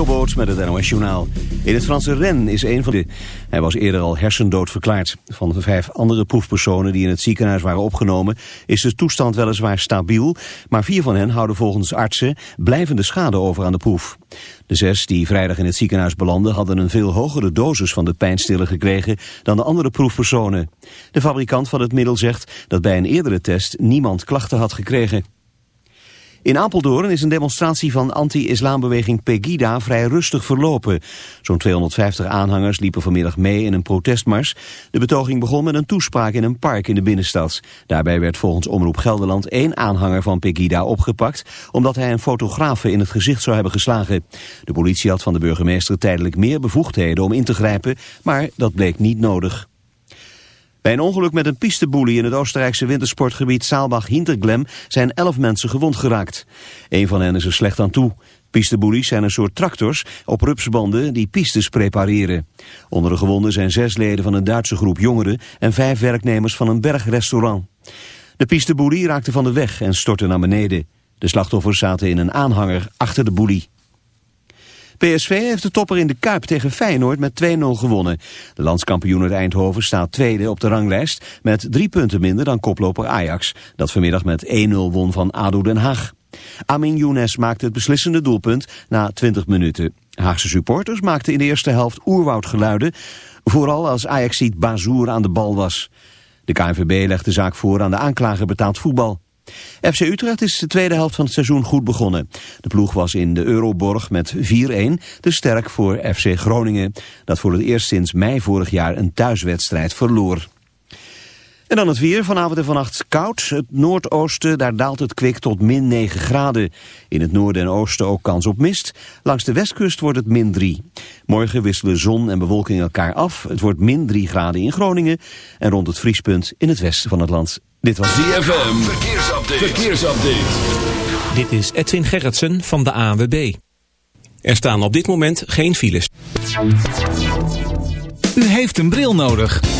Jobboot met het NOS Journaal. In het Franse Rennes is een van de... Hij was eerder al hersendood verklaard. Van de vijf andere proefpersonen die in het ziekenhuis waren opgenomen... is de toestand weliswaar stabiel... maar vier van hen houden volgens artsen blijvende schade over aan de proef. De zes die vrijdag in het ziekenhuis belanden... hadden een veel hogere dosis van de pijnstiller gekregen... dan de andere proefpersonen. De fabrikant van het middel zegt dat bij een eerdere test... niemand klachten had gekregen. In Apeldoorn is een demonstratie van anti-islambeweging Pegida vrij rustig verlopen. Zo'n 250 aanhangers liepen vanmiddag mee in een protestmars. De betoging begon met een toespraak in een park in de binnenstad. Daarbij werd volgens Omroep Gelderland één aanhanger van Pegida opgepakt... omdat hij een fotografe in het gezicht zou hebben geslagen. De politie had van de burgemeester tijdelijk meer bevoegdheden om in te grijpen... maar dat bleek niet nodig. Bij een ongeluk met een pisteboelie in het Oostenrijkse wintersportgebied Saalbach-Hinterglem zijn elf mensen gewond geraakt. Een van hen is er slecht aan toe. Pisteboelies zijn een soort tractors op rupsbanden die pistes prepareren. Onder de gewonden zijn zes leden van een Duitse groep jongeren en vijf werknemers van een bergrestaurant. De pisteboelie raakte van de weg en stortte naar beneden. De slachtoffers zaten in een aanhanger achter de boelie. PSV heeft de topper in de Kuip tegen Feyenoord met 2-0 gewonnen. De landskampioen uit Eindhoven staat tweede op de ranglijst... met drie punten minder dan koploper Ajax... dat vanmiddag met 1-0 won van ADO Den Haag. Amin Younes maakte het beslissende doelpunt na 20 minuten. Haagse supporters maakten in de eerste helft oerwoudgeluiden... vooral als Ajax-ziet Bazoer aan de bal was. De KNVB legt de zaak voor aan de aanklager betaald voetbal. FC Utrecht is de tweede helft van het seizoen goed begonnen. De ploeg was in de Euroborg met 4-1 te sterk voor FC Groningen. Dat voor het eerst sinds mei vorig jaar een thuiswedstrijd verloor. En dan het weer. Vanavond en vannacht koud. Het noordoosten, daar daalt het kwik tot min 9 graden. In het noorden en oosten ook kans op mist. Langs de westkust wordt het min 3. Morgen wisselen zon en bewolking elkaar af. Het wordt min 3 graden in Groningen. En rond het vriespunt in het westen van het land. Dit was ZFM. Verkeersupdate. Verkeersupdate. Dit is Edwin Gerritsen van de ANWB. Er staan op dit moment geen files. U heeft een bril nodig.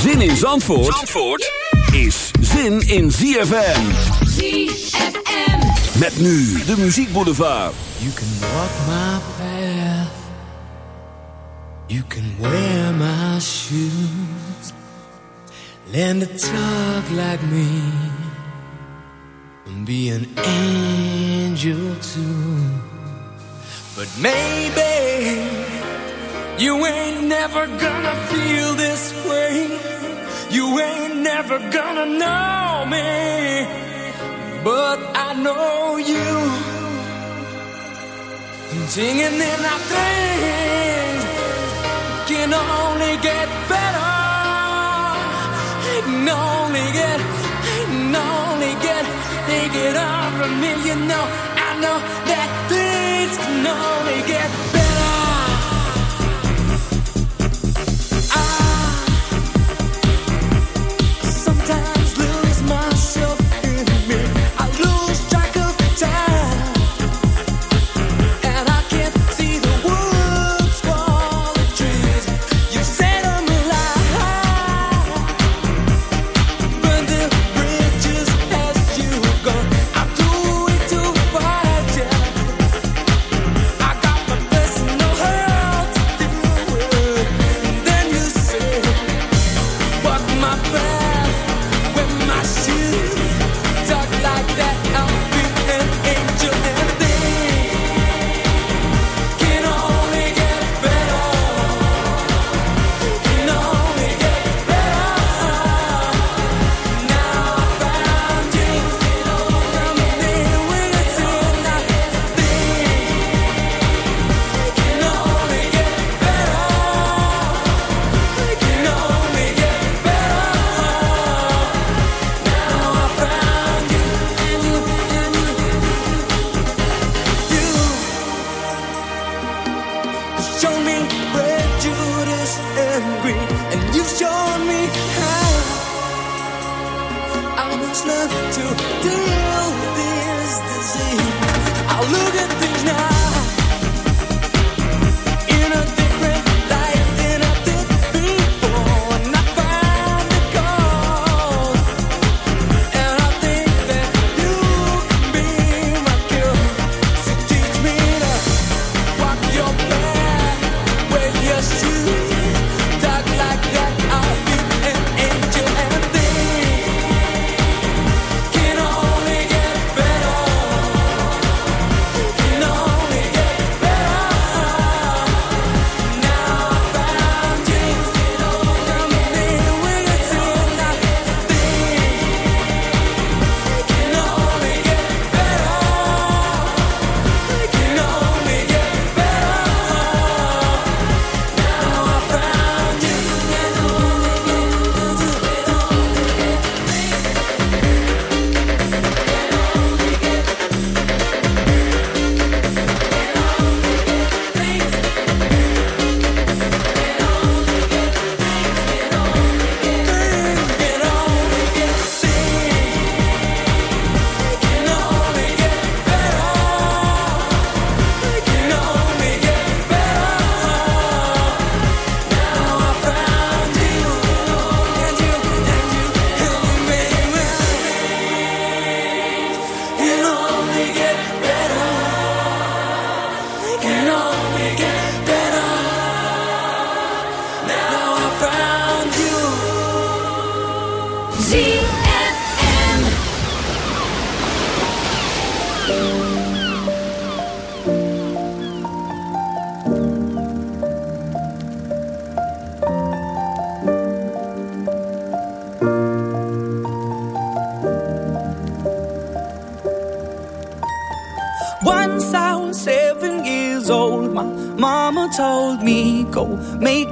Zin in Zandvoort, Zandvoort is zin in ZFM. ZFM. Met nu de muziekboulevard. You can walk my path. You can wear my shoes. Learn to talk like me. And be an angel too. But maybe you ain't never gonna feel this way. You ain't never gonna know me. But I know you. Singing in our things can only get better. can only get, I can only get, it all from me. You know, I know that things can only get better.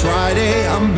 Friday. I'm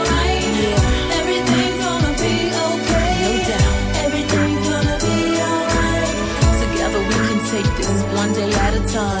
Time.